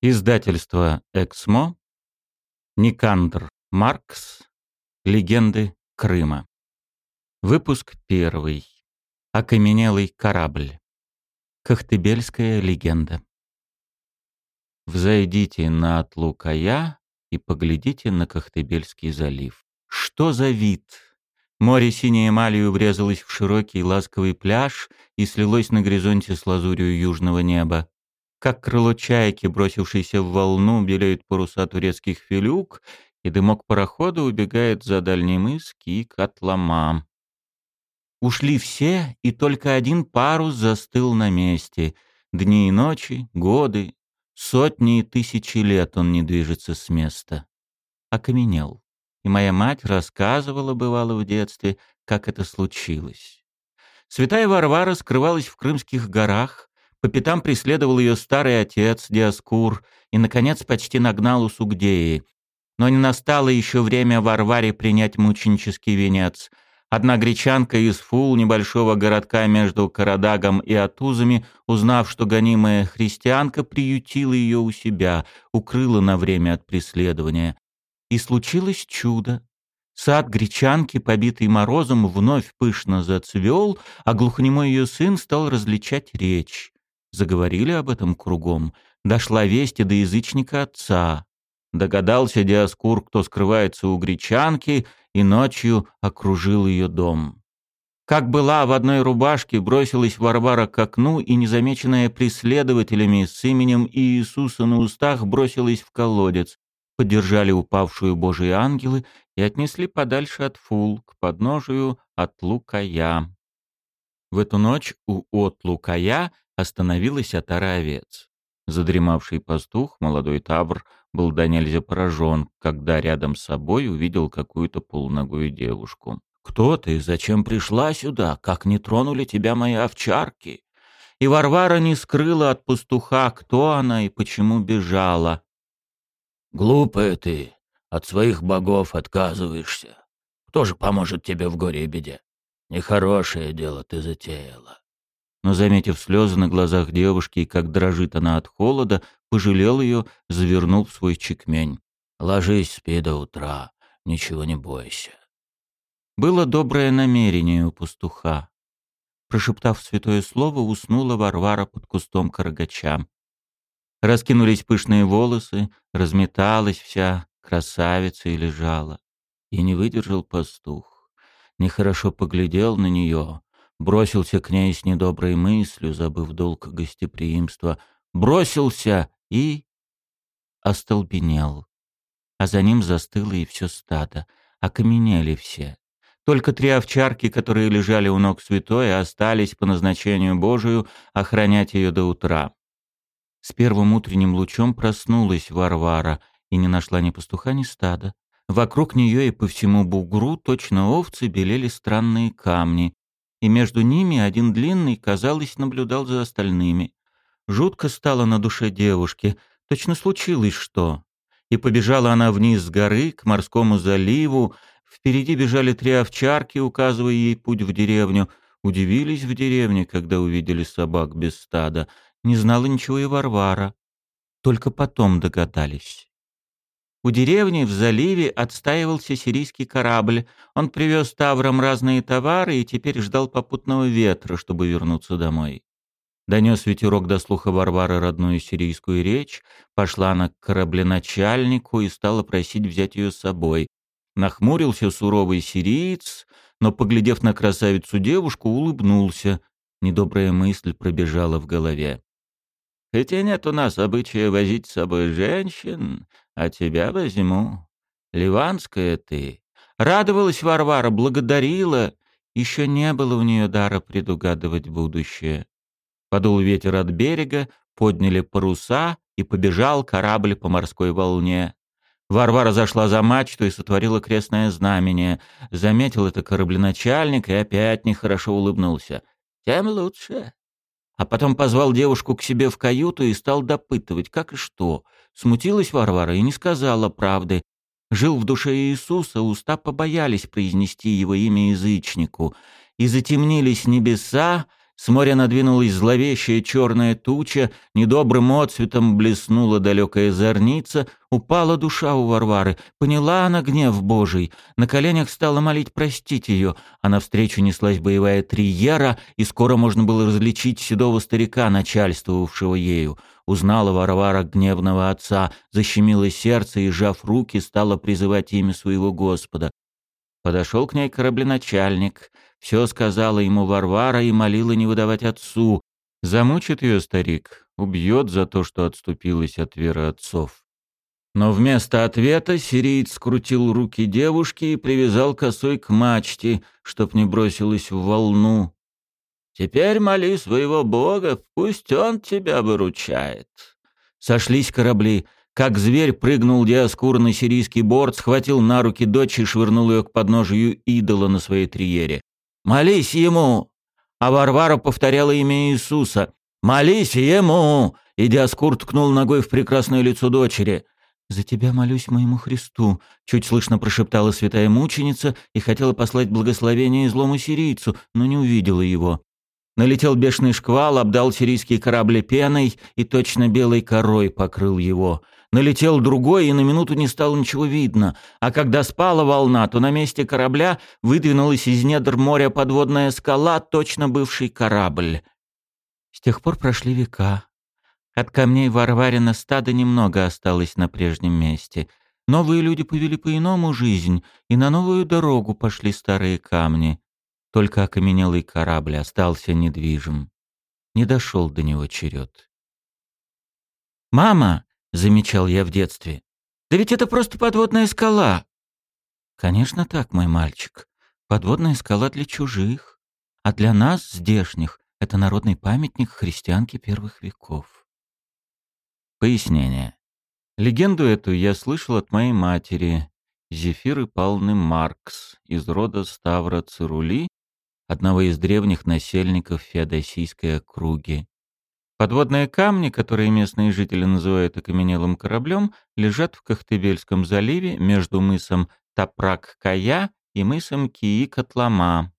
Издательство «Эксмо», Никандр Маркс, «Легенды Крыма». Выпуск первый. Окаменелый корабль. Кахтыбельская легенда. Взойдите на Атлукая и поглядите на Кахтыбельский залив. Что за вид! Море синей эмалью врезалось в широкий ласковый пляж и слилось на горизонте с лазурью южного неба. Как крыло чайки, бросившейся в волну, белеют паруса турецких филюк, и дымок парохода убегает за дальний мыс к котлама. Ушли все, и только один парус застыл на месте. Дни и ночи, годы, сотни и тысячи лет он не движется с места. Окаменел. И моя мать рассказывала, бывало, в детстве, как это случилось. Святая Варвара скрывалась в Крымских горах, по пятам преследовал ее старый отец Диаскур и, наконец, почти нагнал у Сугдеи. Но не настало еще время Варваре принять мученический венец. Одна гречанка из Фул, небольшого городка между Карадагом и Атузами, узнав, что гонимая христианка приютила ее у себя, укрыла на время от преследования. И случилось чудо. Сад гречанки, побитый морозом, вновь пышно зацвел, а глухонемой ее сын стал различать речь. Заговорили об этом кругом. Дошла весть и до язычника отца. Догадался Диаскур, кто скрывается у гречанки, и ночью окружил ее дом. Как была в одной рубашке, бросилась Варвара к окну и, незамеченная преследователями с именем Иисуса на устах, бросилась в колодец. Поддержали упавшую Божьи ангелы и отнесли подальше от Фул, к подножию от Лукая. В эту ночь у от Лукая остановилась отара овец. Задремавший пастух, молодой тавр, был до нельзя поражен, когда рядом с собой увидел какую-то полуногую девушку. «Кто ты? Зачем пришла сюда? Как не тронули тебя мои овчарки?» И Варвара не скрыла от пастуха, кто она и почему бежала. «Глупая ты, от своих богов отказываешься. Кто же поможет тебе в горе и беде? Нехорошее дело ты затеяла но, заметив слезы на глазах девушки и как дрожит она от холода, пожалел ее, завернул в свой чекмень. «Ложись, спи до утра, ничего не бойся». Было доброе намерение у пастуха. Прошептав святое слово, уснула Варвара под кустом карагача. Раскинулись пышные волосы, разметалась вся, красавица и лежала. И не выдержал пастух. Нехорошо поглядел на нее, бросился к ней с недоброй мыслью, забыв долг гостеприимства, бросился и остолбенел. А за ним застыло и все стадо, окаменели все. Только три овчарки, которые лежали у ног святой, остались по назначению Божию охранять ее до утра. С первым утренним лучом проснулась Варвара и не нашла ни пастуха, ни стада. Вокруг нее и по всему бугру точно овцы белели странные камни, и между ними один длинный, казалось, наблюдал за остальными. Жутко стало на душе девушки, точно случилось что. И побежала она вниз с горы к морскому заливу, впереди бежали три овчарки, указывая ей путь в деревню. Удивились в деревне, когда увидели собак без стада. Не знала ничего и Варвара. Только потом догадались. У деревни в заливе отстаивался сирийский корабль. Он привез таврам разные товары и теперь ждал попутного ветра, чтобы вернуться домой. Донес ветерок до слуха Варвары родную сирийскую речь, пошла она к корабленачальнику и стала просить взять ее с собой. Нахмурился суровый сириец, но, поглядев на красавицу девушку, улыбнулся. Недобрая мысль пробежала в голове. «Хотя нет у нас обычая возить с собой женщин, а тебя возьму. Ливанская ты. Радовалась Варвара, благодарила. Еще не было у нее дара предугадывать будущее. Подул ветер от берега, подняли паруса, и побежал корабль по морской волне. Варвара зашла за мачту и сотворила крестное знамение. Заметил это корабленачальник и опять нехорошо улыбнулся. «Тем лучше». А потом позвал девушку к себе в каюту и стал допытывать, как и что — Смутилась Варвара и не сказала правды. Жил в душе Иисуса, уста побоялись произнести его имя язычнику. И затемнились небеса, С моря надвинулась зловещая черная туча, недобрым отцветом блеснула далекая зорница, упала душа у Варвары, поняла она гнев Божий, на коленях стала молить простить ее, а навстречу неслась боевая триера, и скоро можно было различить седого старика, начальствовавшего ею. Узнала Варвара гневного отца, защемило сердце и, сжав руки, стала призывать имя своего Господа. Подошел к ней корабленачальник — все сказала ему Варвара и молила не выдавать отцу. Замучит ее старик, убьет за то, что отступилась от веры отцов. Но вместо ответа сириец скрутил руки девушки и привязал косой к мачте, чтоб не бросилась в волну. «Теперь моли своего бога, пусть он тебя выручает». Сошлись корабли. Как зверь прыгнул Диаскур на сирийский борт, схватил на руки дочь и швырнул ее к подножию идола на своей триере. Молись ему!» А Варвара повторяла имя Иисуса. «Молись ему!» И Диаскур ткнул ногой в прекрасное лицо дочери. «За тебя молюсь моему Христу», — чуть слышно прошептала святая мученица и хотела послать благословение злому сирийцу, но не увидела его. Налетел бешеный шквал, обдал сирийские корабли пеной и точно белой корой покрыл его — Налетел другой, и на минуту не стало ничего видно. А когда спала волна, то на месте корабля выдвинулась из недр моря подводная скала, точно бывший корабль. С тех пор прошли века. От камней Варварина стада немного осталось на прежнем месте. Новые люди повели по-иному жизнь, и на новую дорогу пошли старые камни. Только окаменелый корабль остался недвижим. Не дошел до него черед. «Мама!» — замечал я в детстве. «Да ведь это просто подводная скала!» «Конечно так, мой мальчик. Подводная скала для чужих. А для нас, здешних, это народный памятник христианки первых веков». Пояснение. Легенду эту я слышал от моей матери, Зефиры Павловны Маркс, из рода Ставра Цирули, одного из древних насельников Феодосийской округи. Подводные камни, которые местные жители называют окаменелым кораблем, лежат в Кахтыбельском заливе между мысом Тапрак-Кая и мысом Кии-Котлама.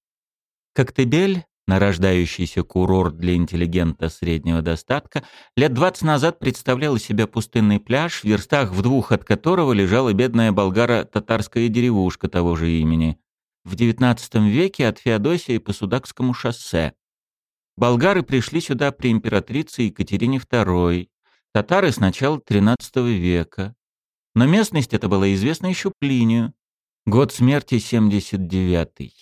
Коктебель, нарождающийся курорт для интеллигента среднего достатка, лет 20 назад представлял из себя пустынный пляж, в верстах в двух от которого лежала бедная болгара-татарская деревушка того же имени. В XIX веке от Феодосии по Судакскому шоссе. Болгары пришли сюда при императрице Екатерине II, татары с начала XIII века. Но местность эта была известна еще Плинию. Год смерти 79-й.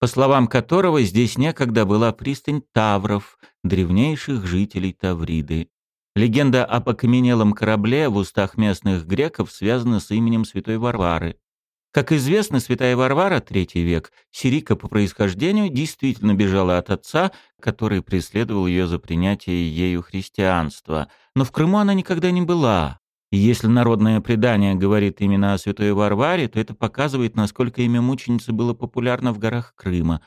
По словам которого, здесь некогда была пристань Тавров, древнейших жителей Тавриды. Легенда об окаменелом корабле в устах местных греков связана с именем святой Варвары. Как известно, святая Варвара, третий век, сирийка по происхождению, действительно бежала от отца, который преследовал ее за принятие ею христианства. Но в Крыму она никогда не была. И если народное предание говорит именно о святой Варваре, то это показывает, насколько имя мученицы было популярно в горах Крыма.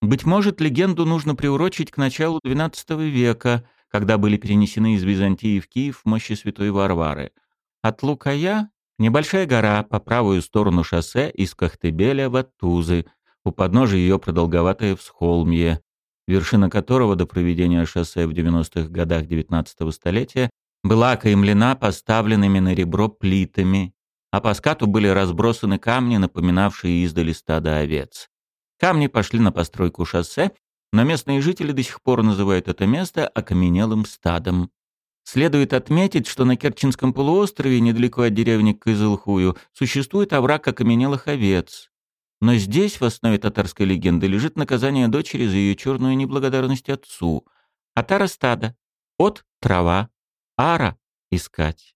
Быть может, легенду нужно приурочить к началу XII века, когда были перенесены из Византии в Киев мощи святой Варвары. От Лукая Небольшая гора по правую сторону шоссе из Кахтебеля в Аттузы, у подножия ее продолговатое всхолмье, вершина которого до проведения шоссе в 90-х годах XIX столетия была окаймлена поставленными на ребро плитами, а по скату были разбросаны камни, напоминавшие издали стада овец. Камни пошли на постройку шоссе, но местные жители до сих пор называют это место окаменелым стадом. Следует отметить, что на Керченском полуострове, недалеко от деревни Кызылхую, существует овраг окаменелых овец. Но здесь, в основе татарской легенды, лежит наказание дочери за ее черную неблагодарность отцу. Атара стада. От – трава. Ара – искать.